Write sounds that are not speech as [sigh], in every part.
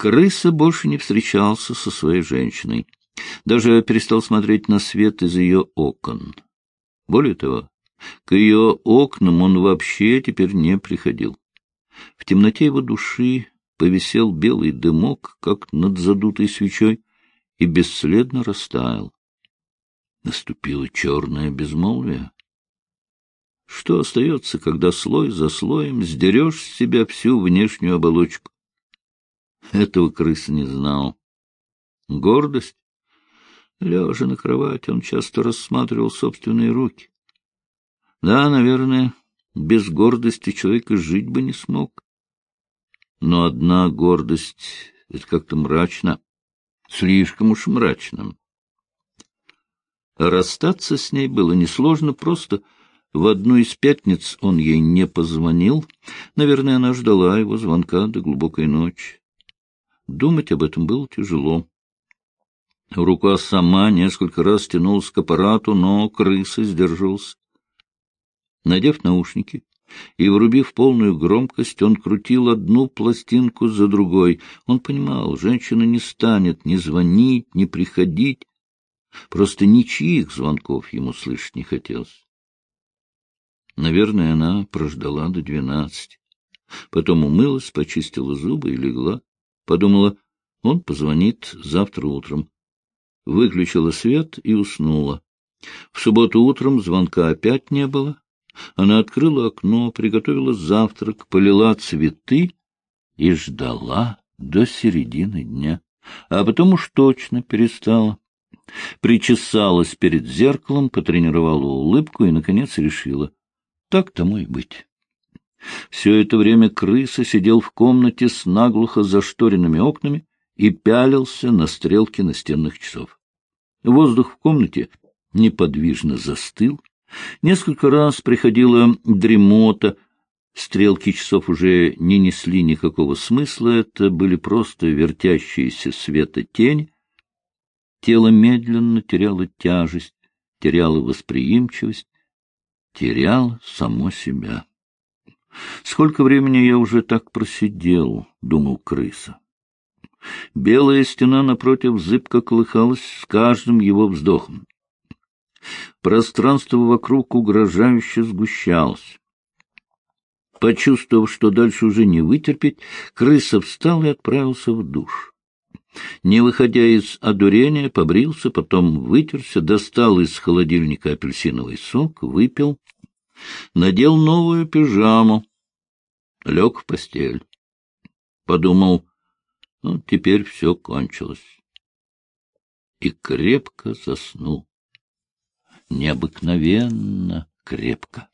Крыса больше не встречался со своей женщиной. Даже перестал смотреть на свет из ее окон. Более того, к ее окнам он вообще теперь не приходил. В темноте его души повисел белый дымок, как над задутой свечой, и бесследно растаял. Наступило черное безмолвие. Что остается, когда слой за слоем сдерешь с себя всю внешнюю оболочку? Этого крыс не знал. Гордость? Лежа на кровати, он часто рассматривал собственные руки. Да, наверное, без гордости человек и жить бы не смог. Но одна гордость — это как-то мрачно, слишком уж мрачно. Расстаться с ней было несложно, просто в одну из пятниц он ей не позвонил. Наверное, она ждала его звонка до глубокой ночи. Думать об этом было тяжело. Рука сама несколько раз тянулась к аппарату, но крыса сдерживался. Надев наушники и врубив полную громкость, он крутил одну пластинку за другой. Он понимал, женщина не станет ни звонить, ни приходить. Просто ничьих звонков ему слышать не хотелось. Наверное, она прождала до двенадцати. Потом умылась, почистила зубы и легла. Подумала, он позвонит завтра утром. Выключила свет и уснула. В субботу утром звонка опять не было. Она открыла окно, приготовила завтрак, полила цветы и ждала до середины дня. А потом уж точно перестала. Причесалась перед зеркалом, потренировала улыбку и, наконец, решила. Так тому и быть. Все это время крыса сидел в комнате с наглухо зашторенными окнами и пялился на стрелки настенных часов. Воздух в комнате неподвижно застыл, Несколько раз приходила дремота, стрелки часов уже не несли никакого смысла, это были просто вертящиеся света тени. Тело медленно теряло тяжесть, теряло восприимчивость, теряло само себя. «Сколько времени я уже так просидел?» — думал крыса. Белая стена напротив зыбко колыхалась с каждым его вздохом. Пространство вокруг угрожающе сгущалось. Почувствовав, что дальше уже не вытерпеть, крыса встал и отправился в душ. Не выходя из одурения, побрился, потом вытерся, достал из холодильника апельсиновый сок, выпил, надел новую пижаму, лег в постель. Подумал, ну, теперь все кончилось. И крепко заснул необыкновенно крепко.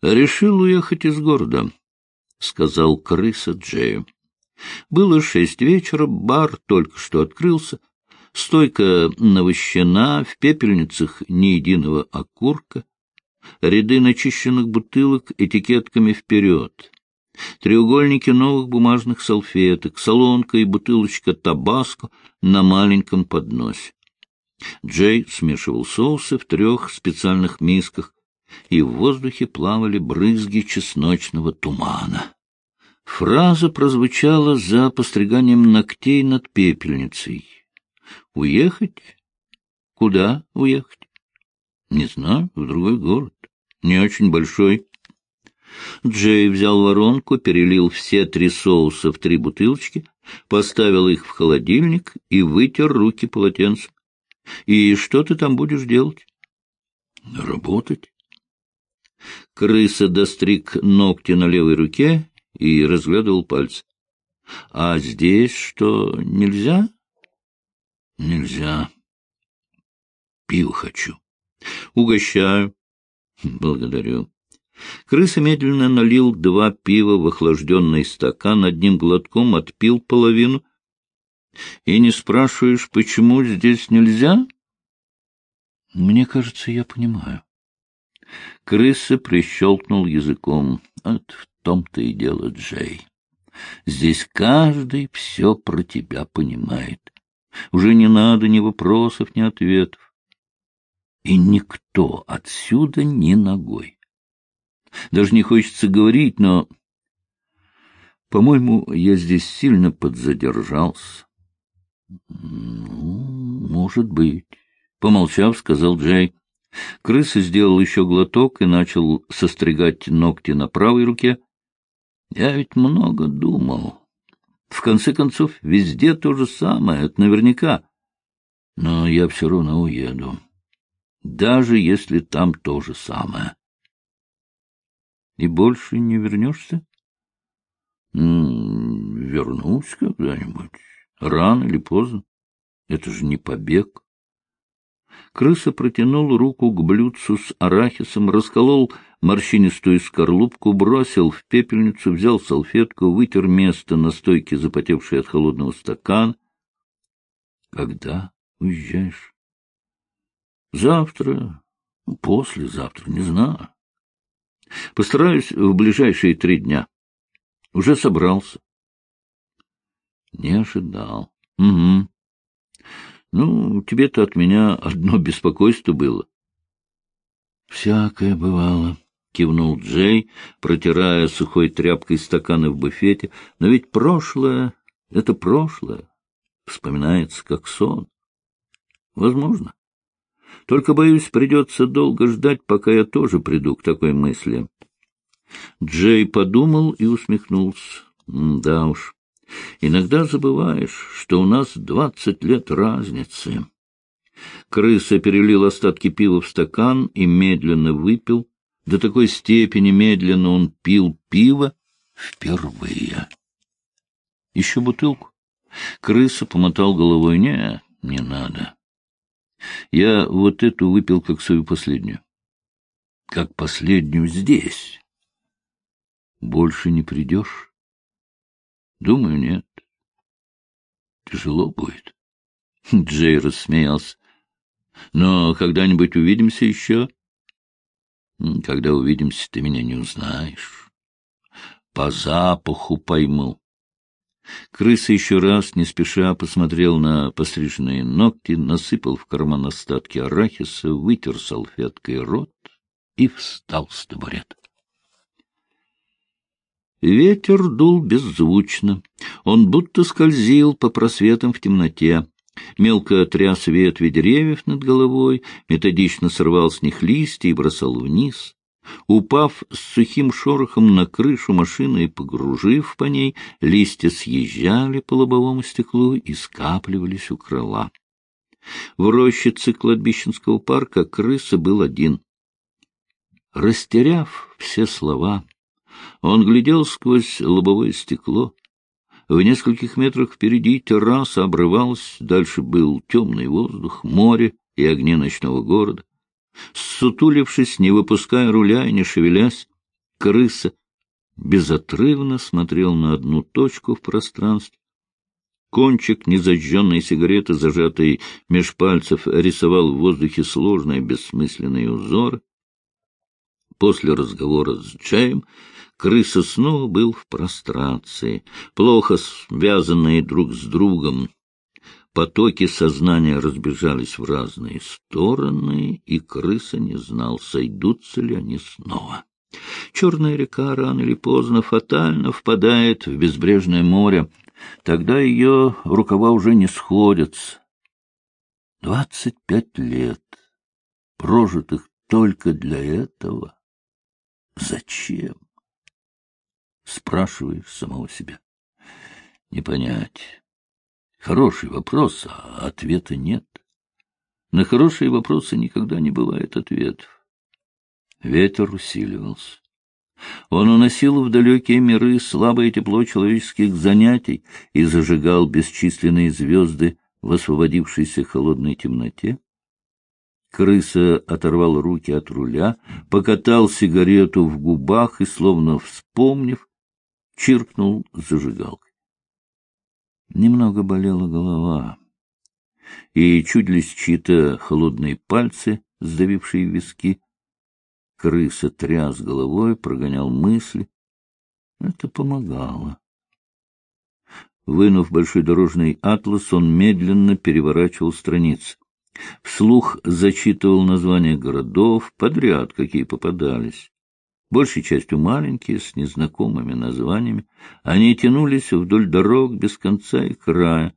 «Решил уехать из города», — сказал крыса Джею. Было шесть вечера, бар только что открылся, стойка навощена, в пепельницах ни единого окурка, ряды начищенных бутылок этикетками вперед, треугольники новых бумажных салфеток, солонка и бутылочка табаско на маленьком подносе. Джей смешивал соусы в трех специальных мисках, и в воздухе плавали брызги чесночного тумана. Фраза прозвучала за постриганием ногтей над пепельницей. «Уехать? Куда уехать?» «Не знаю, в другой город. Не очень большой». Джей взял воронку, перелил все три соуса в три бутылочки, поставил их в холодильник и вытер руки полотенцем. И что ты там будешь делать? Работать. Крыса достриг ногти на левой руке и разглядывал пальцы. А здесь что, нельзя? Нельзя. Пиво хочу. Угощаю. Благодарю. Крыса медленно налил два пива в охлажденный стакан, одним глотком отпил половину и не спрашиваешь, почему здесь нельзя? Мне кажется, я понимаю. Крыса прищелкнул языком. Вот в том-то и дело, Джей. Здесь каждый все про тебя понимает. Уже не надо ни вопросов, ни ответов. И никто отсюда ни ногой. Даже не хочется говорить, но — По-моему, я здесь сильно подзадержался. — Ну, может быть, — помолчав, сказал Джей. Крыса сделал еще глоток и начал состригать ногти на правой руке. — Я ведь много думал. В конце концов, везде то же самое, это наверняка. Но я все равно уеду, даже если там то же самое. — И больше не вернешься? — Вернусь когда-нибудь, рано или поздно. Это же не побег. Крыса протянул руку к блюдцу с арахисом, расколол морщинистую скорлупку, бросил в пепельницу, взял салфетку, вытер место на стойке, запотевшей от холодного стакана. — Когда уезжаешь? — Завтра, послезавтра, не знаю. Постараюсь в ближайшие три дня. Уже собрался. Не ожидал. Угу. Ну, тебе-то от меня одно беспокойство было. Всякое бывало, кивнул Джей, протирая сухой тряпкой стаканы в буфете. Но ведь прошлое — это прошлое. Вспоминается как сон. Возможно. Только, боюсь, придется долго ждать, пока я тоже приду к такой мысли. Джей подумал и усмехнулся. Да уж, иногда забываешь, что у нас двадцать лет разницы. Крыса перелил остатки пива в стакан и медленно выпил. До такой степени медленно он пил пиво впервые. Еще бутылку? Крыса помотал головой. Не, не надо. Я вот эту выпил как свою последнюю. Как последнюю здесь. Больше не придешь? Думаю, нет. Тяжело будет. [laughs] Джей рассмеялся. Но когда-нибудь увидимся еще? Когда увидимся, ты меня не узнаешь. По запаху пойму. Крыса еще раз, не спеша, посмотрел на постриженные ногти, насыпал в карман остатки арахиса, вытер салфеткой рот и встал с табурета. Ветер дул беззвучно. Он будто скользил по просветам в темноте. Мелко тряс ветви деревьев над головой, методично срывал с них листья и бросал вниз. Упав с сухим шорохом на крышу машины и погружив по ней, листья съезжали по лобовому стеклу и скапливались у крыла. В рощице кладбищенского парка крыса был один. Растеряв все слова, он глядел сквозь лобовое стекло. В нескольких метрах впереди терраса обрывалась, дальше был темный воздух, море и огни ночного города. Сутулившись, не выпуская руля и не шевелясь, крыса безотрывно смотрел на одну точку в пространстве. Кончик незажженной сигареты, зажатой меж пальцев, рисовал в воздухе сложные бессмысленные узоры. После разговора с Джеем крыса снова был в прострации, плохо связанные друг с другом. Потоки сознания разбежались в разные стороны, и крыса не знал, сойдутся ли они снова. Черная река рано или поздно фатально впадает в безбрежное море. Тогда ее рукава уже не сходятся. Двадцать пять лет, прожитых только для этого. Зачем? Спрашиваешь самого себя. Не понять. Хороший вопрос, а ответа нет. На хорошие вопросы никогда не бывает ответов. Ветер усиливался. Он уносил в далекие миры слабое тепло человеческих занятий и зажигал бесчисленные звезды в освободившейся холодной темноте. Крыса оторвал руки от руля, покатал сигарету в губах и, словно вспомнив, чиркнул зажигалкой. Немного болела голова, и чудились чьи-то холодные пальцы, сдавившие виски. Крыса тряс головой, прогонял мысли. Это помогало. Вынув большой дорожный атлас, он медленно переворачивал страницы. Вслух зачитывал названия городов, подряд какие попадались. Большей частью маленькие, с незнакомыми названиями. Они тянулись вдоль дорог без конца и края.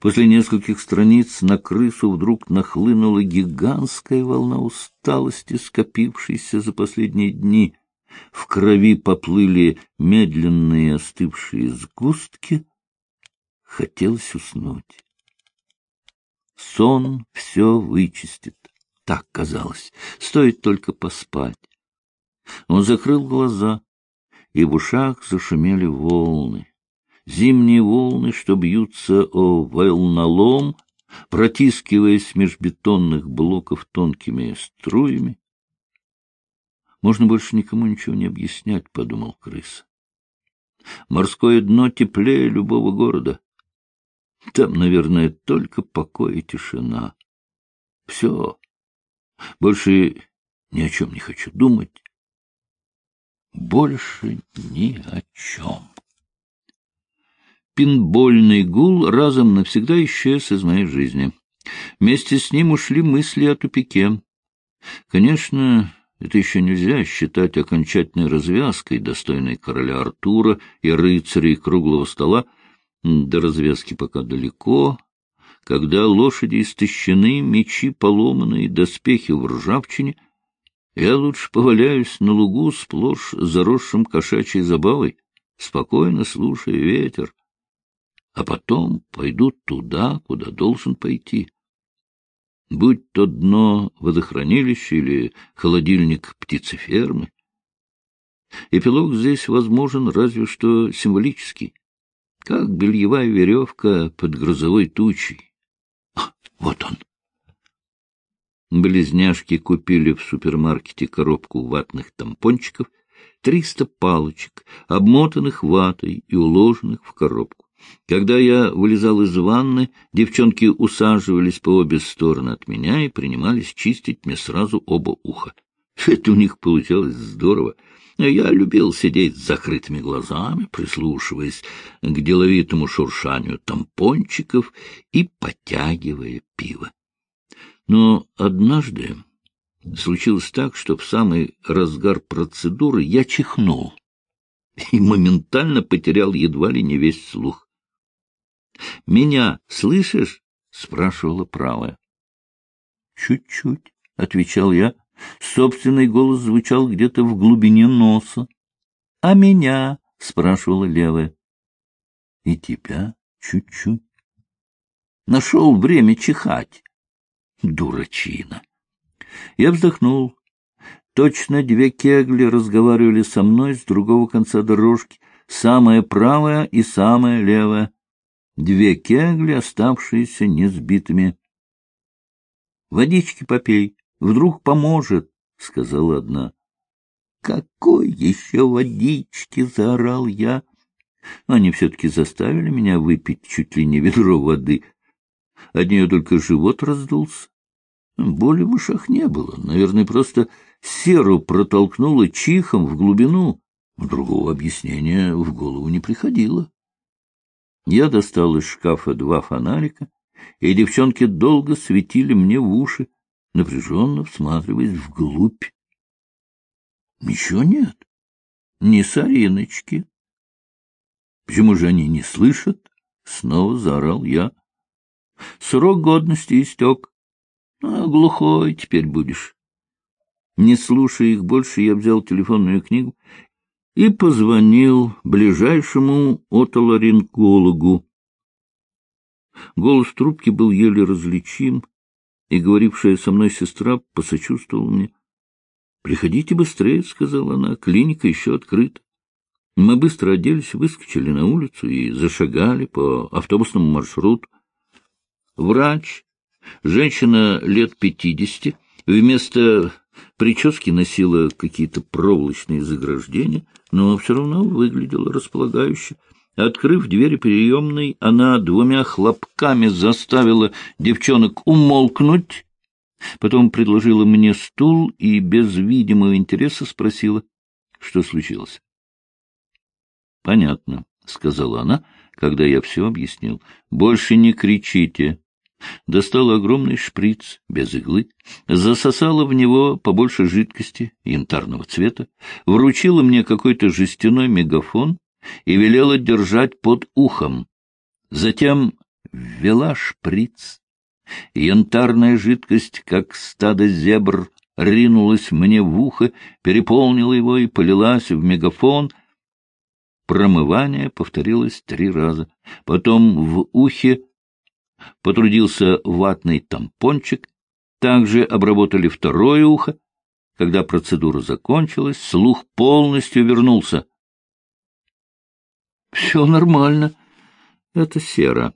После нескольких страниц на крысу вдруг нахлынула гигантская волна усталости, скопившейся за последние дни. В крови поплыли медленные остывшие сгустки. Хотелось уснуть. Сон все вычистит. Так казалось. Стоит только поспать. Он закрыл глаза, и в ушах зашумели волны зимние волны, что бьются о волнолом, протискиваясь меж бетонных блоков тонкими струями. Можно больше никому ничего не объяснять, — подумал крыса. Морское дно теплее любого города. Там, наверное, только покой и тишина. Все. Больше ни о чем не хочу думать. Больше ни о чем. Пинбольный гул разом навсегда исчез из моей жизни. Вместе с ним ушли мысли о тупике. Конечно, это еще нельзя считать окончательной развязкой, достойной короля Артура и рыцарей круглого стола. До развязки пока далеко. Когда лошади истощены, мечи поломаны, доспехи в ржавчине, я лучше поваляюсь на лугу, сплошь заросшим кошачьей забавой, спокойно слушая ветер, а потом пойдут туда, куда должен пойти. Будь то дно водохранилища или холодильник птицефермы. Эпилог здесь возможен разве что символический, как бельевая веревка под грозовой тучей. А, вот он! Близняшки купили в супермаркете коробку ватных тампончиков, триста палочек, обмотанных ватой и уложенных в коробку. Когда я вылезал из ванны, девчонки усаживались по обе стороны от меня и принимались чистить мне сразу оба уха. [laughs] Это у них получалось здорово. Я любил сидеть с закрытыми глазами, прислушиваясь к деловитому шуршанию тампончиков и потягивая пиво. Но однажды случилось так, что в самый разгар процедуры я чихнул [laughs] и моментально потерял едва ли не весь слух. — Меня слышишь? — спрашивала правая. «Чуть — Чуть-чуть, — отвечал я. Собственный голос звучал где-то в глубине носа. — А меня? — спрашивала левая. — И тебя чуть-чуть. Нашел время чихать. Дурачина. Я вздохнул. Точно две кегли разговаривали со мной с другого конца дорожки, самая правая и самая левая две кегли, оставшиеся несбитыми. — Водички попей, вдруг поможет, — сказала одна. — Какой еще водички? — заорал я. Они все-таки заставили меня выпить чуть ли не ведро воды. От нее только живот раздулся. Боли в ушах не было. Наверное, просто серу протолкнуло чихом в глубину. Другого объяснения в голову не приходило. Я достал из шкафа два фонарика, и девчонки долго светили мне в уши, напряженно всматриваясь вглубь. Ничего нет, ни сориночки. Почему же они не слышат? Снова заорал я. Срок годности истек. А глухой теперь будешь. Не слушая их больше, я взял телефонную книгу и позвонил ближайшему отоларингологу. Голос трубки был еле различим, и говорившая со мной сестра посочувствовала мне. — Приходите быстрее, — сказала она, — клиника еще открыта. Мы быстро оделись, выскочили на улицу и зашагали по автобусному маршруту. Врач, женщина лет пятидесяти, вместо прически носила какие-то проволочные заграждения, но все равно выглядела располагающе. Открыв двери приемной, она двумя хлопками заставила девчонок умолкнуть, потом предложила мне стул и без видимого интереса спросила, что случилось. — Понятно, — сказала она, когда я все объяснил. — Больше не кричите. Достала огромный шприц без иглы, засосала в него побольше жидкости янтарного цвета, вручила мне какой-то жестяной мегафон и велела держать под ухом. Затем ввела шприц. Янтарная жидкость, как стадо зебр, ринулась мне в ухо, переполнила его и полилась в мегафон. Промывание повторилось три раза. Потом в ухе потрудился ватный тампончик, также обработали второе ухо. Когда процедура закончилась, слух полностью вернулся. — Все нормально. Это сера.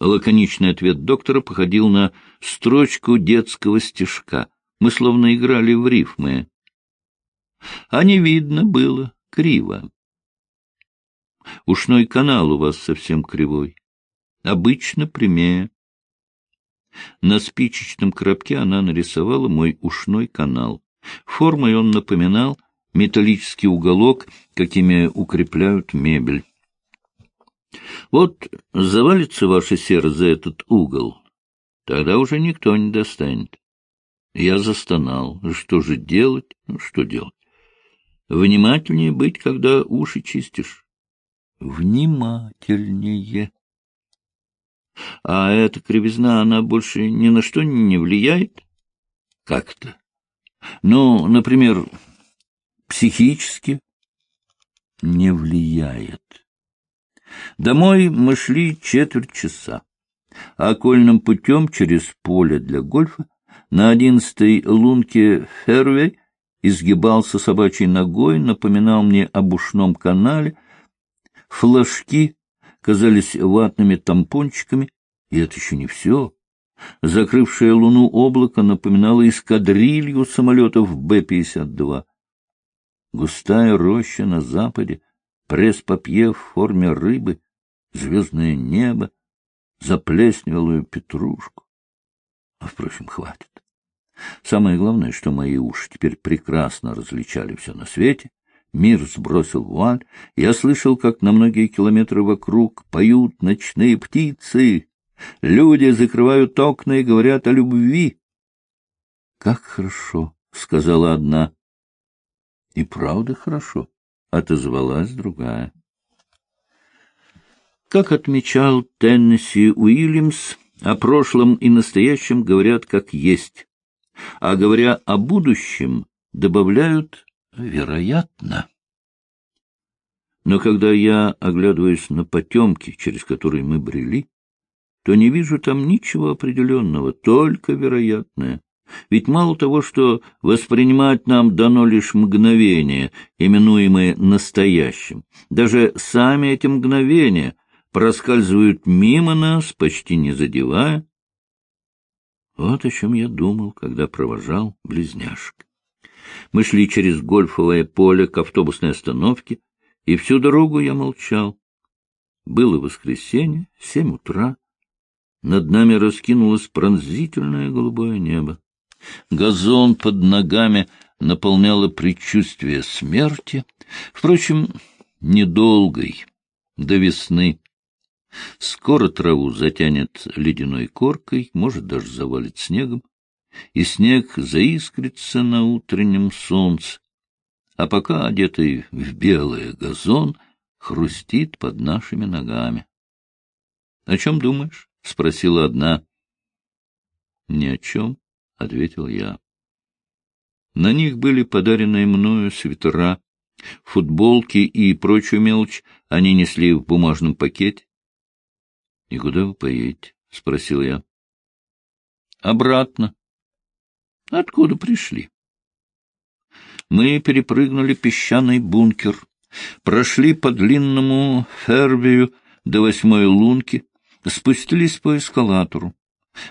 Лаконичный ответ доктора походил на строчку детского стишка. Мы словно играли в рифмы. А не видно было криво. Ушной канал у вас совсем кривой обычно прямее. На спичечном коробке она нарисовала мой ушной канал. Формой он напоминал металлический уголок, какими укрепляют мебель. Вот завалится ваше сердце за этот угол, тогда уже никто не достанет. Я застонал. Что же делать? Ну, что делать? Внимательнее быть, когда уши чистишь. Внимательнее. А эта кривизна, она больше ни на что не влияет? Как то Ну, например, психически не влияет. Домой мы шли четверть часа. Окольным путем через поле для гольфа на одиннадцатой лунке Фервей изгибался собачьей ногой, напоминал мне об ушном канале. Флажки казались ватными тампончиками, и это еще не все. Закрывшее луну облако напоминало эскадрилью самолетов Б-52. Густая роща на западе, пресс-папье в форме рыбы, звездное небо, заплесневелую петрушку. А, впрочем, хватит. Самое главное, что мои уши теперь прекрасно различали все на свете, Мир сбросил вуаль. Я слышал, как на многие километры вокруг поют ночные птицы. Люди закрывают окна и говорят о любви. — Как хорошо, — сказала одна. — И правда хорошо, — отозвалась другая. Как отмечал Теннесси Уильямс, о прошлом и настоящем говорят как есть, а говоря о будущем, добавляют Вероятно. Но когда я оглядываюсь на потемки, через которые мы брели, то не вижу там ничего определенного, только вероятное. Ведь мало того, что воспринимать нам дано лишь мгновение, именуемое настоящим, даже сами эти мгновения проскальзывают мимо нас, почти не задевая. Вот о чем я думал, когда провожал близняшек. Мы шли через гольфовое поле к автобусной остановке, и всю дорогу я молчал. Было воскресенье, семь утра. Над нами раскинулось пронзительное голубое небо. Газон под ногами наполняло предчувствие смерти, впрочем, недолгой, до весны. Скоро траву затянет ледяной коркой, может, даже завалит снегом и снег заискрится на утреннем солнце, а пока, одетый в белый газон, хрустит под нашими ногами. — О чем думаешь? — спросила одна. — Ни о чем, — ответил я. На них были подаренные мною свитера, футболки и прочую мелочь они несли в бумажном пакете. — И куда вы поедете? — спросил я. — Обратно, Откуда пришли? Мы перепрыгнули песчаный бункер, прошли по длинному фербию до восьмой лунки, спустились по эскалатору.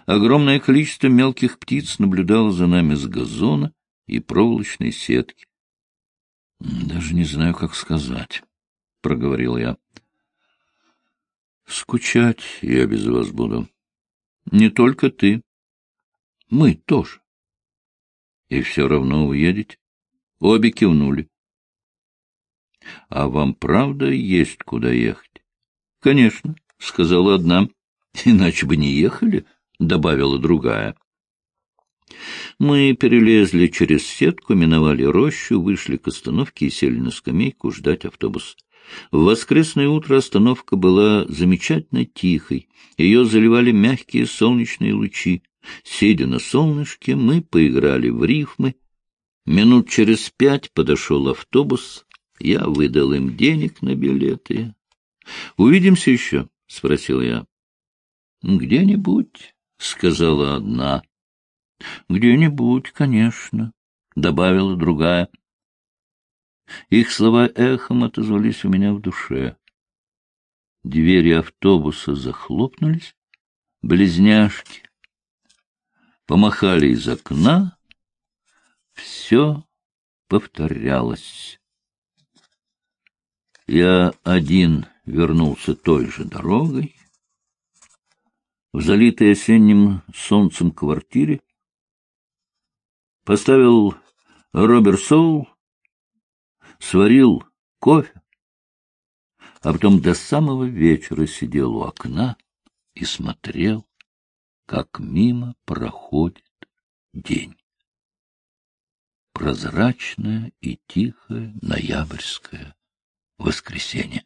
Огромное количество мелких птиц наблюдало за нами с газона и проволочной сетки. — Даже не знаю, как сказать, — проговорил я. — Скучать я без вас буду. Не только ты. Мы тоже. И все равно уедете? Обе кивнули. — А вам правда есть куда ехать? — Конечно, — сказала одна. — Иначе бы не ехали, — добавила другая. Мы перелезли через сетку, миновали рощу, вышли к остановке и сели на скамейку ждать автобус. В воскресное утро остановка была замечательно тихой. Ее заливали мягкие солнечные лучи. Сидя на солнышке, мы поиграли в рифмы. Минут через пять подошел автобус. Я выдал им денег на билеты. — Увидимся еще? — спросил я. — Где-нибудь, — сказала одна. — Где-нибудь, конечно, — добавила другая. Их слова эхом отозвались у меня в душе. Двери автобуса захлопнулись, близняшки помахали из окна, все повторялось. Я один вернулся той же дорогой, в залитой осенним солнцем квартире, поставил Роберт Соул, сварил кофе, а потом до самого вечера сидел у окна и смотрел, как мимо проходит день. Прозрачное и тихое ноябрьское воскресенье.